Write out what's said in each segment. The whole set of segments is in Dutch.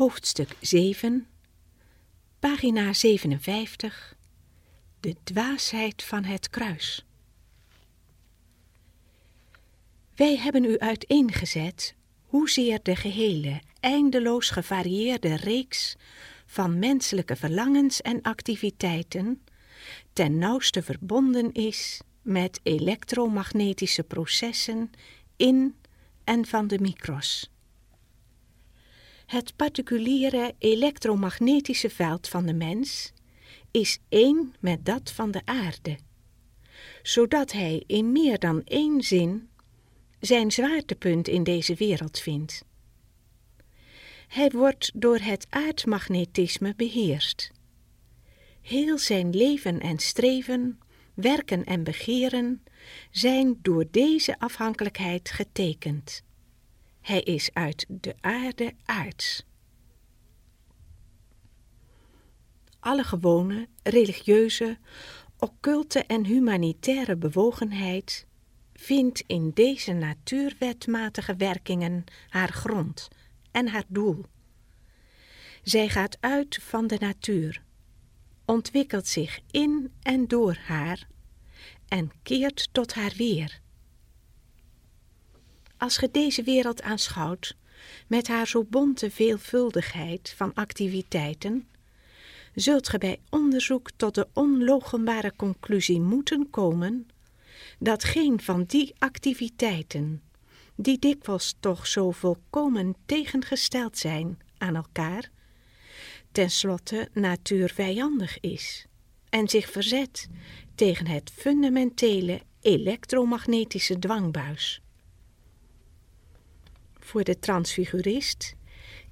Hoofdstuk 7, pagina 57. De dwaasheid van het kruis. Wij hebben u uiteengezet hoezeer de gehele, eindeloos gevarieerde reeks van menselijke verlangens en activiteiten ten nauwste verbonden is met elektromagnetische processen in en van de micros. Het particuliere elektromagnetische veld van de mens is één met dat van de aarde, zodat hij in meer dan één zin zijn zwaartepunt in deze wereld vindt. Hij wordt door het aardmagnetisme beheerst. Heel zijn leven en streven, werken en begeren zijn door deze afhankelijkheid getekend. Hij is uit de aarde aards. Alle gewone, religieuze, occulte en humanitaire bewogenheid vindt in deze natuurwetmatige werkingen haar grond en haar doel. Zij gaat uit van de natuur, ontwikkelt zich in en door haar en keert tot haar weer. Als ge deze wereld aanschouwt, met haar zo bonte veelvuldigheid van activiteiten, zult ge bij onderzoek tot de onlogenbare conclusie moeten komen dat geen van die activiteiten, die dikwijls toch zo volkomen tegengesteld zijn aan elkaar, tenslotte natuurvijandig is en zich verzet tegen het fundamentele elektromagnetische dwangbuis. Voor de transfigurist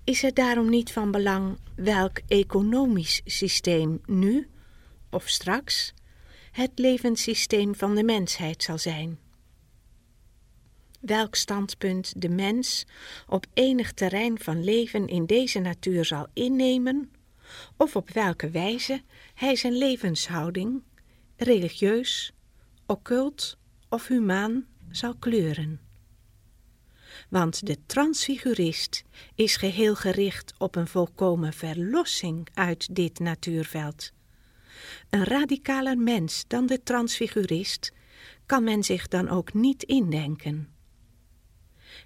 is het daarom niet van belang welk economisch systeem nu of straks het levenssysteem van de mensheid zal zijn. Welk standpunt de mens op enig terrein van leven in deze natuur zal innemen, of op welke wijze hij zijn levenshouding, religieus, occult of humaan, zal kleuren want de transfigurist is geheel gericht op een volkomen verlossing uit dit natuurveld. Een radicaler mens dan de transfigurist kan men zich dan ook niet indenken.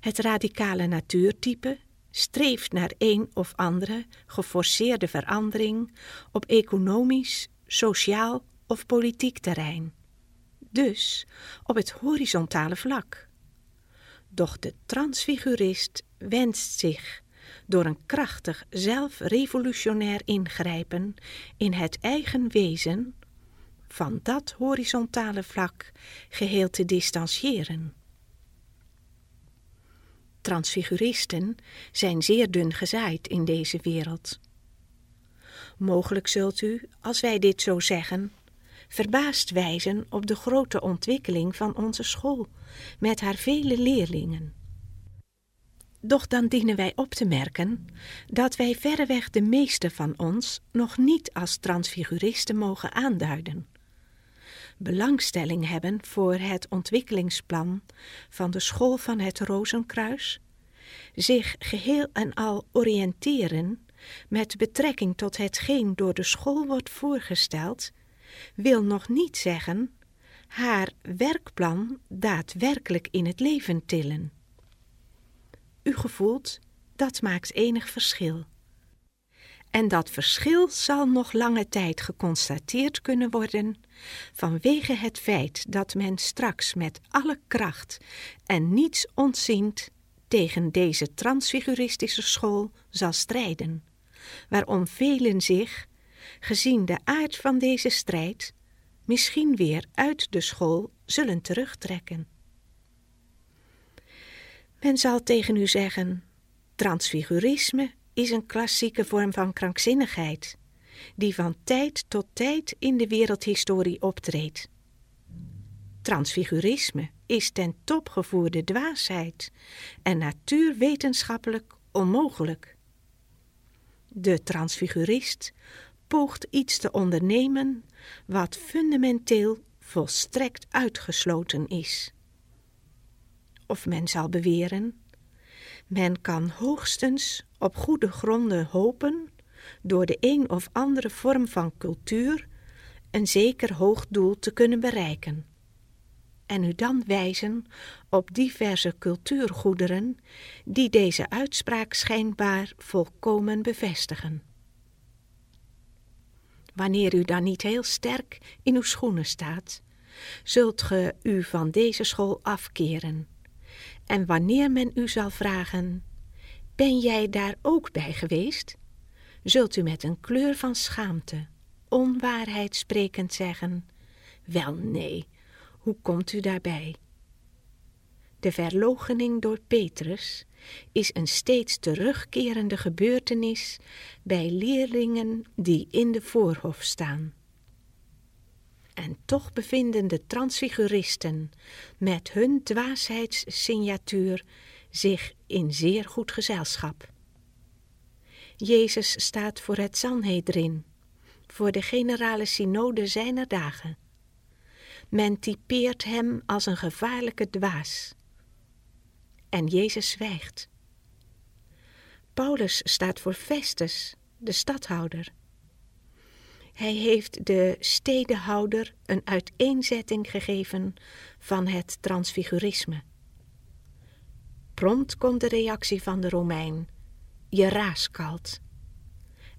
Het radicale natuurtype streeft naar een of andere geforceerde verandering op economisch, sociaal of politiek terrein, dus op het horizontale vlak. Doch de transfigurist wenst zich door een krachtig zelfrevolutionair ingrijpen in het eigen wezen van dat horizontale vlak geheel te distancieren. Transfiguristen zijn zeer dun gezaaid in deze wereld. Mogelijk zult u, als wij dit zo zeggen, verbaasd wijzen op de grote ontwikkeling van onze school met haar vele leerlingen. Doch dan dienen wij op te merken dat wij verreweg de meeste van ons nog niet als transfiguristen mogen aanduiden. Belangstelling hebben voor het ontwikkelingsplan van de school van het Rozenkruis, zich geheel en al oriënteren met betrekking tot hetgeen door de school wordt voorgesteld, wil nog niet zeggen haar werkplan daadwerkelijk in het leven tillen. U gevoelt, dat maakt enig verschil. En dat verschil zal nog lange tijd geconstateerd kunnen worden vanwege het feit dat men straks met alle kracht en niets ontziend tegen deze transfiguristische school zal strijden, waarom velen zich, gezien de aard van deze strijd, misschien weer uit de school zullen terugtrekken. Men zal tegen u zeggen: transfigurisme is een klassieke vorm van krankzinnigheid, die van tijd tot tijd in de wereldhistorie optreedt. Transfigurisme is ten top gevoerde dwaasheid en natuurwetenschappelijk onmogelijk. De transfigurist poogt iets te ondernemen wat fundamenteel volstrekt uitgesloten is. Of men zal beweren, Men kan hoogstens op goede gronden hopen door de een of andere vorm van cultuur een zeker hoog doel te kunnen bereiken. En u dan wijzen op diverse cultuurgoederen die deze uitspraak schijnbaar volkomen bevestigen. Wanneer u dan niet heel sterk in uw schoenen staat, zult ge u van deze school afkeren. En wanneer men u zal vragen: Ben jij daar ook bij geweest? zult u met een kleur van schaamte, onwaarheid sprekend zeggen: Wel nee, hoe komt u daarbij? De verloochening door Petrus is een steeds terugkerende gebeurtenis bij leerlingen die in de voorhof staan. En toch bevinden de transfiguristen met hun dwaasheidssignatuur zich in zeer goed gezelschap. Jezus staat voor het Sanhedrin, voor de generale synode zijner dagen. Men typeert hem als een gevaarlijke dwaas. En Jezus zwijgt. Paulus staat voor Festus, de stadhouder. Hij heeft de stedenhouder een uiteenzetting gegeven van het transfigurisme. Prompt komt de reactie van de Romein: Je raaskalt.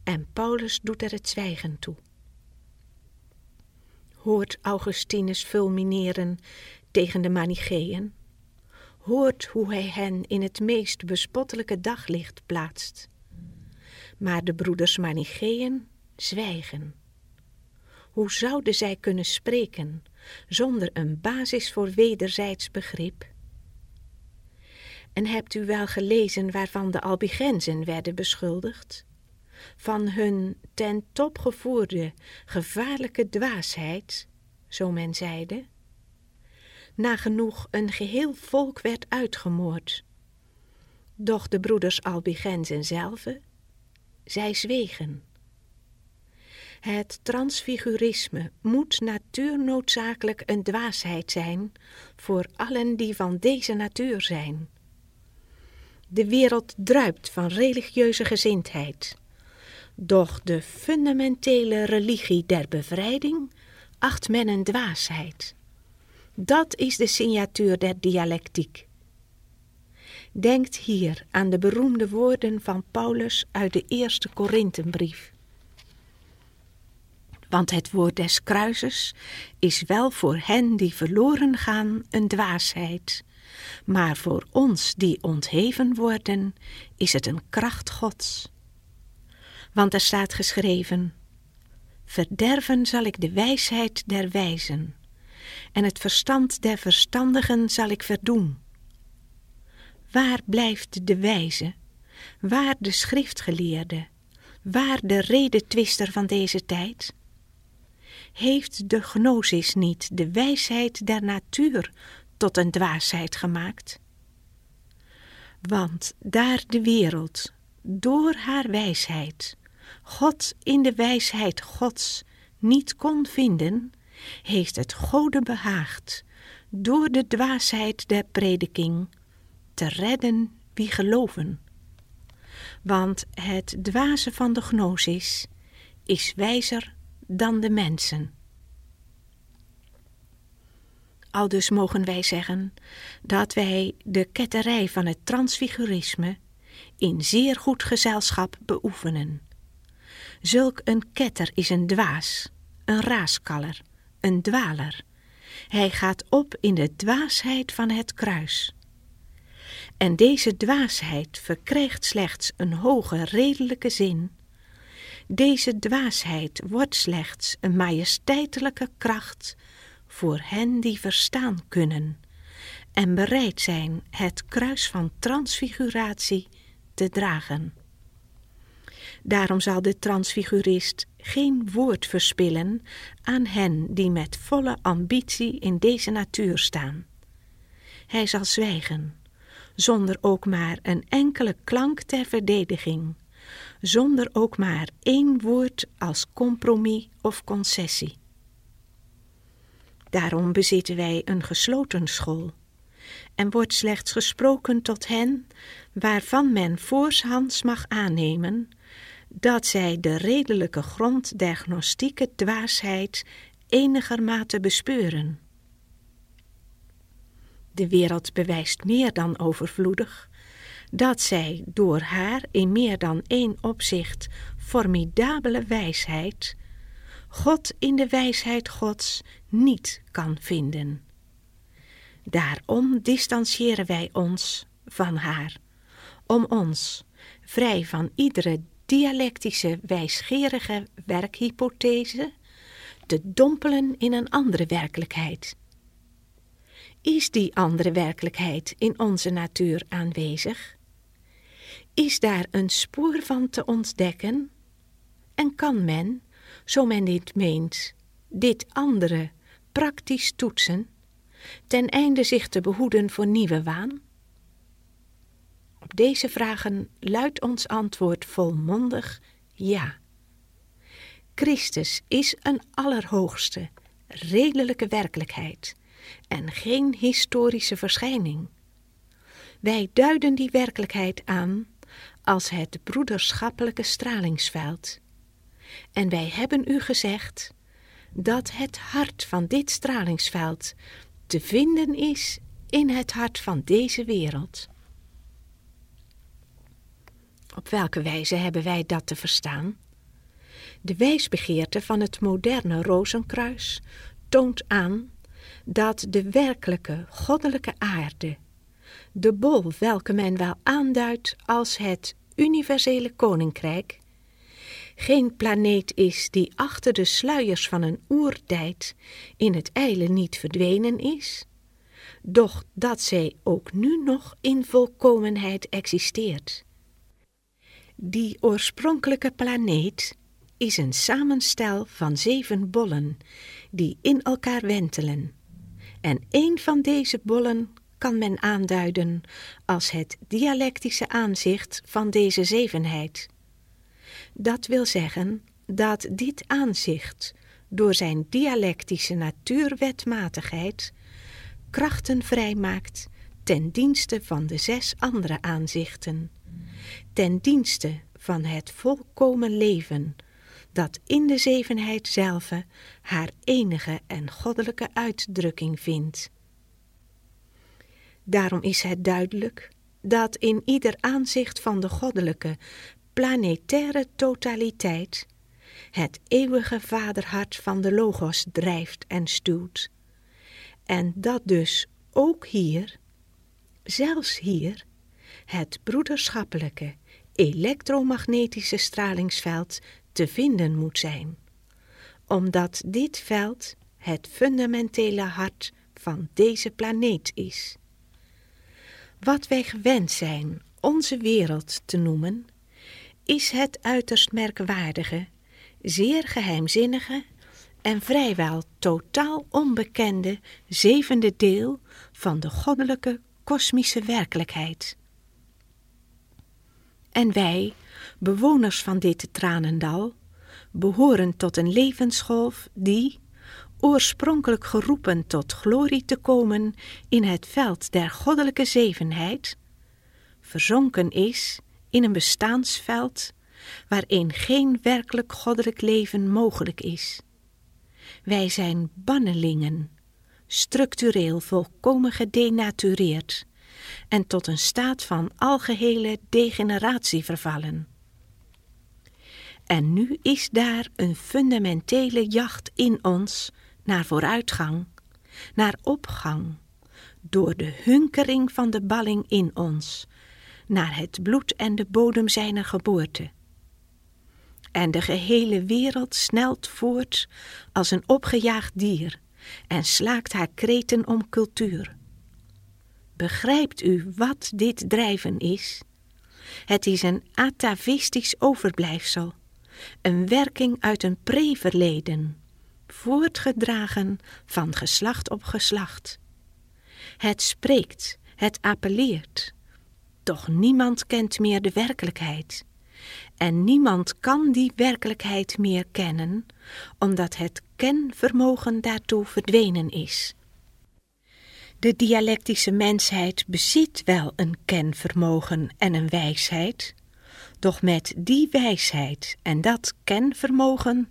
En Paulus doet er het zwijgen toe. Hoort Augustinus fulmineren tegen de Manicheeën? Hoort hoe hij hen in het meest bespottelijke daglicht plaatst? Maar de broeders Manicheeën zwijgen. Hoe zouden zij kunnen spreken zonder een basis voor wederzijds begrip? En hebt u wel gelezen waarvan de Albigenzen werden beschuldigd? Van hun ten top gevoerde gevaarlijke dwaasheid, zo men zeide? Nagenoeg een geheel volk werd uitgemoord. Doch de broeders Albigenzen zelf, zij zwegen. Het transfigurisme moet natuurnoodzakelijk een dwaasheid zijn voor allen die van deze natuur zijn. De wereld druipt van religieuze gezindheid. Doch de fundamentele religie der bevrijding acht men een dwaasheid. Dat is de signatuur der dialectiek. Denkt hier aan de beroemde woorden van Paulus uit de eerste Korintenbrief. Want het woord des kruises is wel voor hen die verloren gaan een dwaasheid, maar voor ons die ontheven worden is het een kracht Gods. Want er staat geschreven: Verderven zal ik de wijsheid der wijzen, en het verstand der verstandigen zal ik verdoen. Waar blijft de wijze? Waar de schriftgeleerde? Waar de redetwister van deze tijd? heeft de gnosis niet de wijsheid der natuur tot een dwaasheid gemaakt? Want daar de wereld door haar wijsheid God in de wijsheid Gods niet kon vinden, heeft het Gode behaagd door de dwaasheid der prediking te redden wie geloven. Want het dwaze van de gnosis is wijzer dan de mensen. Aldus mogen wij zeggen dat wij de ketterij van het transfigurisme in zeer goed gezelschap beoefenen. Zulk een ketter is een dwaas, een raaskaller, een dwaler. Hij gaat op in de dwaasheid van het kruis. En deze dwaasheid verkrijgt slechts een hoge redelijke zin deze dwaasheid wordt slechts een majesteitelijke kracht voor hen die verstaan kunnen en bereid zijn het kruis van transfiguratie te dragen. Daarom zal de transfigurist geen woord verspillen aan hen die met volle ambitie in deze natuur staan. Hij zal zwijgen, zonder ook maar een enkele klank ter verdediging zonder ook maar één woord als compromis of concessie. Daarom bezitten wij een gesloten school, en wordt slechts gesproken tot hen waarvan men voorshands mag aannemen dat zij de redelijke grond der gnostieke dwaasheid enigermate bespeuren. De wereld bewijst meer dan overvloedig dat zij door haar in meer dan één opzicht formidabele wijsheid God in de wijsheid Gods niet kan vinden. Daarom distancieren wij ons van haar, om ons, vrij van iedere dialectische wijsgerige werkhypothese, te dompelen in een andere werkelijkheid. Is die andere werkelijkheid in onze natuur aanwezig? Is daar een spoor van te ontdekken? En kan men, zo men dit meent, dit andere praktisch toetsen, ten einde zich te behoeden voor nieuwe waan? Op deze vragen luidt ons antwoord volmondig ja. Christus is een allerhoogste, redelijke werkelijkheid en geen historische verschijning. Wij duiden die werkelijkheid aan als het broederschappelijke stralingsveld. En wij hebben u gezegd dat het hart van dit stralingsveld te vinden is in het hart van deze wereld. Op welke wijze hebben wij dat te verstaan? De wijsbegeerte van het moderne rozenkruis toont aan dat de werkelijke goddelijke aarde, de bol welke men wel aanduidt als het universele koninkrijk, geen planeet is die achter de sluiers van een oertijd in het ijle niet verdwenen is, doch dat zij ook nu nog in volkomenheid existeert. Die oorspronkelijke planeet is een samenstel van zeven bollen die in elkaar wentelen. En een van deze bollen kan men aanduiden als het dialectische aanzicht van deze zevenheid. Dat wil zeggen dat dit aanzicht door zijn dialectische natuurwetmatigheid krachten vrijmaakt ten dienste van de zes andere aanzichten, ten dienste van het volkomen leven, dat in de zevenheid zelve haar enige en goddelijke uitdrukking vindt. Daarom is het duidelijk dat in ieder aanzicht van de goddelijke, planetaire totaliteit het eeuwige vaderhart van de Logos drijft en stuwt. En dat dus ook hier, zelfs hier, het broederschappelijke, elektromagnetische stralingsveld te vinden moet zijn, omdat dit veld het fundamentele hart van deze planeet is. Wat wij gewend zijn onze wereld te noemen, is het uiterst merkwaardige, zeer geheimzinnige en vrijwel totaal onbekende zevende deel van de goddelijke kosmische werkelijkheid. En wij, bewoners van dit tranendal, behoren tot een levensgolf die, oorspronkelijk geroepen tot glorie te komen in het veld der goddelijke zevenheid, verzonken is in een bestaansveld waarin geen werkelijk goddelijk leven mogelijk is. Wij zijn bannelingen, structureel volkomen gedenatureerd en tot een staat van algehele degeneratie vervallen. En nu is daar een fundamentele jacht in ons naar vooruitgang, naar opgang, door de hunkering van de balling in ons, naar het bloed en de bodem zijner geboorte. En de gehele wereld snelt voort als een opgejaagd dier en slaakt haar kreten om cultuur. Begrijpt u wat dit drijven is? Het is een atavistisch overblijfsel, een werking uit een preverleden, voortgedragen van geslacht op geslacht. Het spreekt, het appelleert, doch niemand kent meer de werkelijkheid. En niemand kan die werkelijkheid meer kennen, omdat het kenvermogen daartoe verdwenen is. De dialectische mensheid bezit wel een kenvermogen en een wijsheid, doch met die wijsheid en dat kenvermogen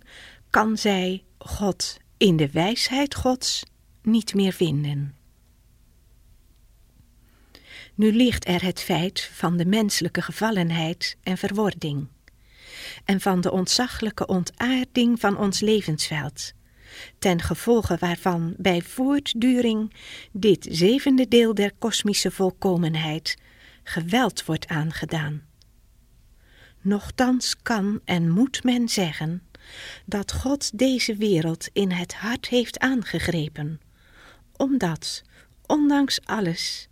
kan zij God in de wijsheid Gods niet meer vinden. Nu ligt er het feit van de menselijke gevallenheid en verwording, en van de ontzaglijke ontaarding van ons levensveld, ten gevolge waarvan bij voortduring dit zevende deel der kosmische volkomenheid geweld wordt aangedaan. Nochtans kan en moet men zeggen dat God deze wereld in het hart heeft aangegrepen, omdat, ondanks alles,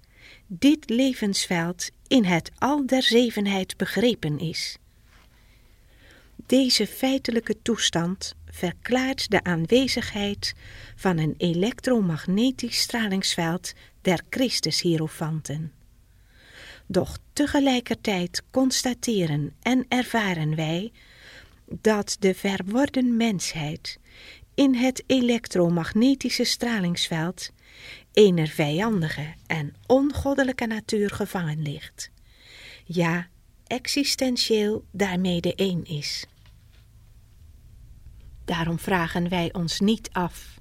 dit levensveld in het al der zevenheid begrepen is. Deze feitelijke toestand verklaart de aanwezigheid van een elektromagnetisch stralingsveld der Christus-hierofanten. Doch tegelijkertijd constateren en ervaren wij dat de verworden mensheid in het elektromagnetische stralingsveld ener vijandige en ongoddelijke natuur gevangen ligt. Ja, existentieel daarmede één is. Daarom vragen wij ons niet af: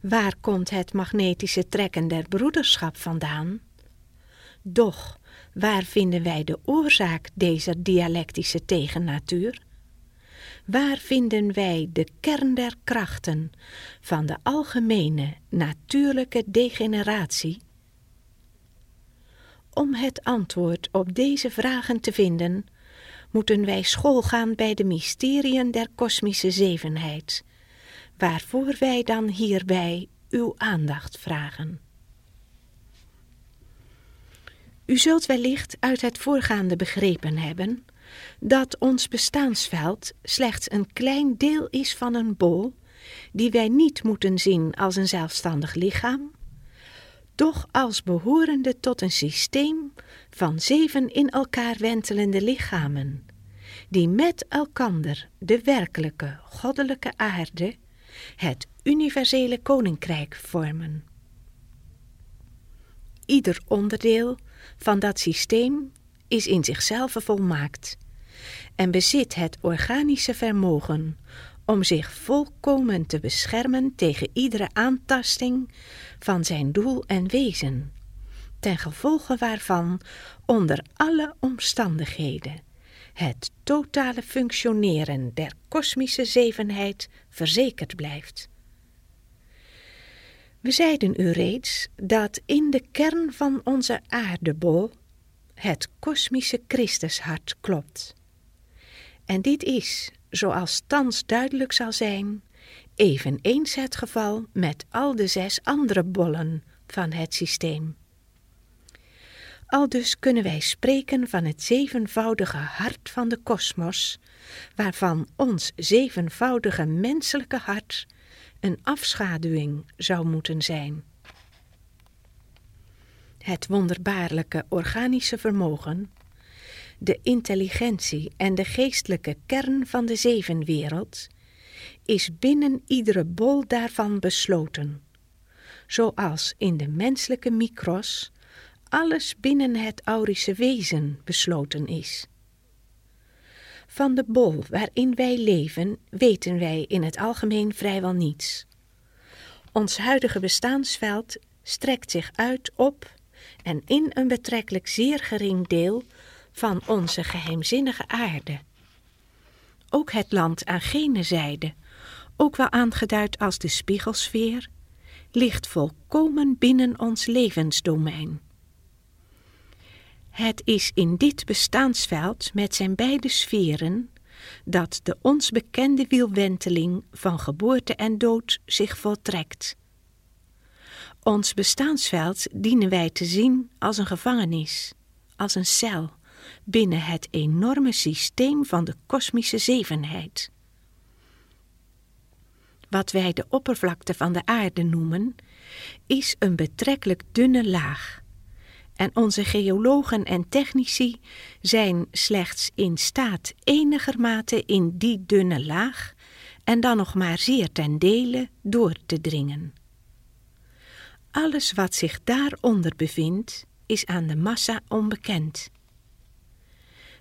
waar komt het magnetische trekken der broederschap vandaan? Doch waar vinden wij de oorzaak deze dialectische tegennatuur? Waar vinden wij de kern der krachten van de algemene natuurlijke degeneratie? Om het antwoord op deze vragen te vinden, moeten wij schoolgaan bij de mysteriën der kosmische zevenheid, waarvoor wij dan hierbij uw aandacht vragen. U zult wellicht uit het voorgaande begrepen hebben dat ons bestaansveld slechts een klein deel is van een bol, die wij niet moeten zien als een zelfstandig lichaam, doch als behorende tot een systeem van zeven in elkaar wentelende lichamen, die met elkander de werkelijke goddelijke aarde, het universele koninkrijk vormen. Ieder onderdeel van dat systeem is in zichzelf volmaakt en bezit het organische vermogen om zich volkomen te beschermen tegen iedere aantasting van zijn doel en wezen, ten gevolge waarvan onder alle omstandigheden het totale functioneren der kosmische zevenheid verzekerd blijft. We zeiden u reeds dat in de kern van onze aardebol het kosmische Christushart klopt. En dit is, zoals thans duidelijk zal zijn, eveneens het geval met al de zes andere bollen van het systeem. Aldus kunnen wij spreken van het zevenvoudige hart van de kosmos, waarvan ons zevenvoudige menselijke hart een afschaduwing zou moeten zijn. Het wonderbaarlijke organische vermogen de intelligentie en de geestelijke kern van de zevenwereld, is binnen iedere bol daarvan besloten, zoals in de menselijke micros alles binnen het aurische wezen besloten is. Van de bol waarin wij leven weten wij in het algemeen vrijwel niets. Ons huidige bestaansveld strekt zich uit op en in een betrekkelijk zeer gering deel van onze geheimzinnige aarde. Ook het land aan gene zijde, ook wel aangeduid als de spiegelsfeer, ligt volkomen binnen ons levensdomein. Het is in dit bestaansveld met zijn beide sferen dat de ons bekende wielwenteling van geboorte en dood zich voltrekt. Ons bestaansveld dienen wij te zien als een gevangenis, als een cel, binnen het enorme systeem van de kosmische zevenheid. Wat wij de oppervlakte van de aarde noemen, is een betrekkelijk dunne laag. En onze geologen en technici zijn slechts in staat enigermate in die dunne laag en dan nog maar zeer ten dele door te dringen. Alles wat zich daaronder bevindt, is aan de massa onbekend.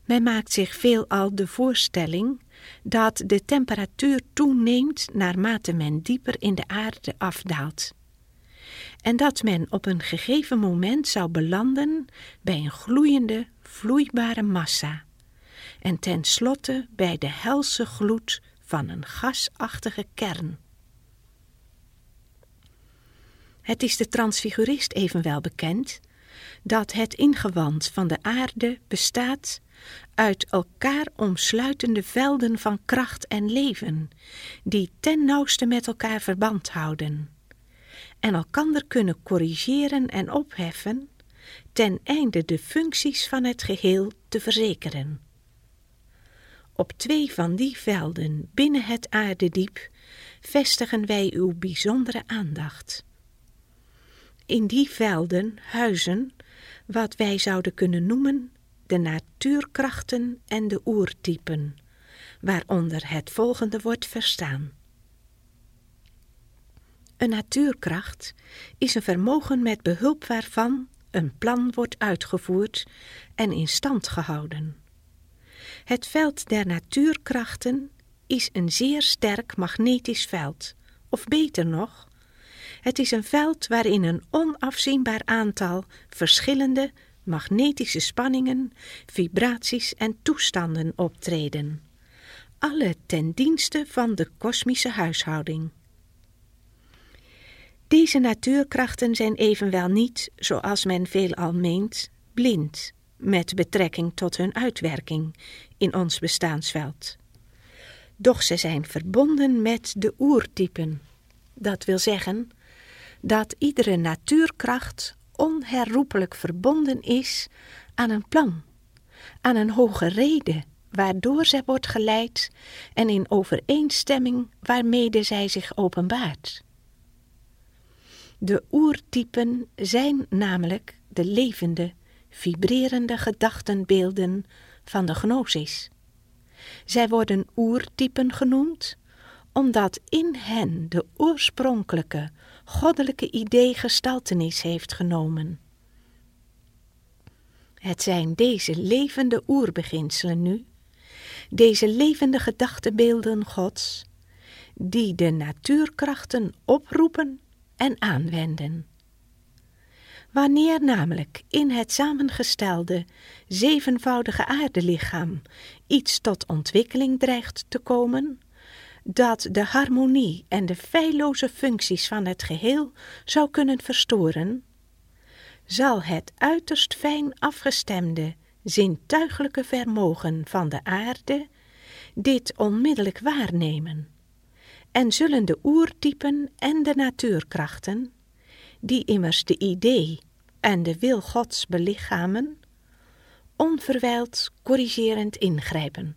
Men maakt zich veelal de voorstelling dat de temperatuur toeneemt naarmate men dieper in de aarde afdaalt. En dat men op een gegeven moment zou belanden bij een gloeiende, vloeibare massa. En tenslotte bij de helse gloed van een gasachtige kern. Het is de transfigurist evenwel bekend dat het ingewand van de aarde bestaat uit elkaar omsluitende velden van kracht en leven, die ten nauwste met elkaar verband houden, en elkander kunnen corrigeren en opheffen, ten einde de functies van het geheel te verzekeren. Op twee van die velden binnen het aardediep vestigen wij uw bijzondere aandacht. In die velden huizen wat wij zouden kunnen noemen de natuurkrachten en de oertypen, waaronder het volgende wordt verstaan. Een natuurkracht is een vermogen met behulp waarvan een plan wordt uitgevoerd en in stand gehouden. Het veld der natuurkrachten is een zeer sterk magnetisch veld, of beter nog, het is een veld waarin een onafzienbaar aantal verschillende magnetische spanningen, vibraties en toestanden optreden. Alle ten dienste van de kosmische huishouding. Deze natuurkrachten zijn evenwel niet, zoals men veelal meent, blind met betrekking tot hun uitwerking in ons bestaansveld. Doch ze zijn verbonden met de oertypen. Dat wil zeggen dat iedere natuurkracht onherroepelijk verbonden is aan een plan, aan een hoge reden waardoor zij wordt geleid en in overeenstemming waarmede zij zich openbaart. De oertypen zijn namelijk de levende, vibrerende gedachtenbeelden van de gnosis. Zij worden oertypen genoemd, omdat in hen de oorspronkelijke, goddelijke idee gestaltenis heeft genomen. Het zijn deze levende oerbeginselen nu, deze levende gedachtebeelden Gods, die de natuurkrachten oproepen en aanwenden. Wanneer namelijk in het samengestelde, zevenvoudige aardelichaam iets tot ontwikkeling dreigt te komen, dat de harmonie en de feilloze functies van het geheel zou kunnen verstoren, zal het uiterst fijn afgestemde, zintuiglijke vermogen van de aarde dit onmiddellijk waarnemen, en zullen de oertypen en de natuurkrachten, die immers de idee en de wil Gods belichamen, onverwijld corrigerend ingrijpen.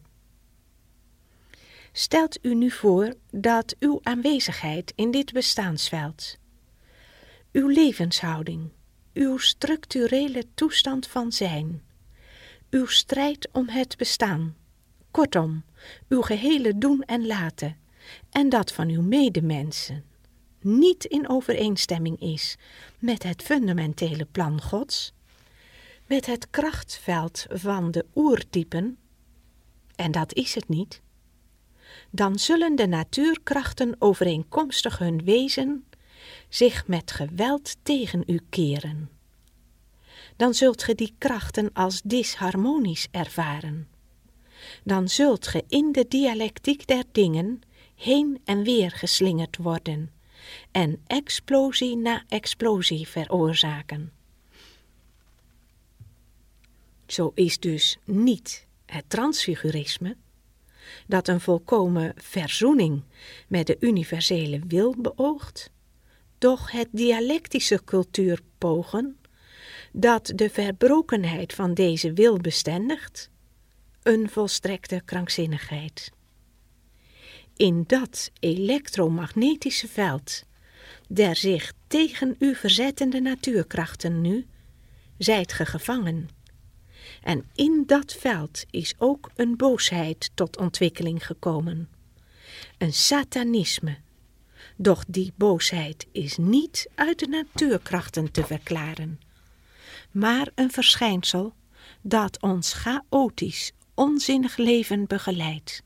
Stelt u nu voor dat uw aanwezigheid in dit bestaansveld, uw levenshouding, uw structurele toestand van zijn, uw strijd om het bestaan, kortom, uw gehele doen en laten, en dat van uw medemensen, niet in overeenstemming is met het fundamentele plan Gods, met het krachtveld van de oertypen, en dat is het niet, dan zullen de natuurkrachten overeenkomstig hun wezen zich met geweld tegen u keren. Dan zult ge die krachten als disharmonisch ervaren. Dan zult ge in de dialectiek der dingen heen en weer geslingerd worden en explosie na explosie veroorzaken. Zo is dus niet het transfigurisme, dat een volkomen verzoening met de universele wil beoogt, doch het dialectische cultuurpogen, dat de verbrokenheid van deze wil bestendigt, een volstrekte krankzinnigheid. In dat elektromagnetische veld der zich tegen u verzettende natuurkrachten nu, zijt ge gevangen en in dat veld is ook een boosheid tot ontwikkeling gekomen. Een satanisme, Doch die boosheid is niet uit de natuurkrachten te verklaren, maar een verschijnsel dat ons chaotisch, onzinnig leven begeleidt.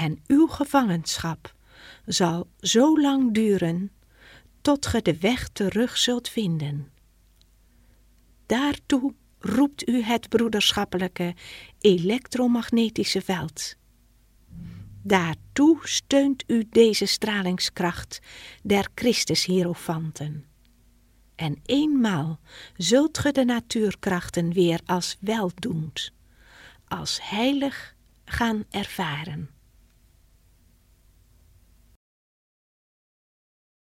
En uw gevangenschap zal zo lang duren tot ge de weg terug zult vinden. Daartoe roept u het broederschappelijke elektromagnetische veld. Daartoe steunt u deze stralingskracht der Christus-hierofanten. En eenmaal zult ge de natuurkrachten weer als weldoend, als heilig gaan ervaren.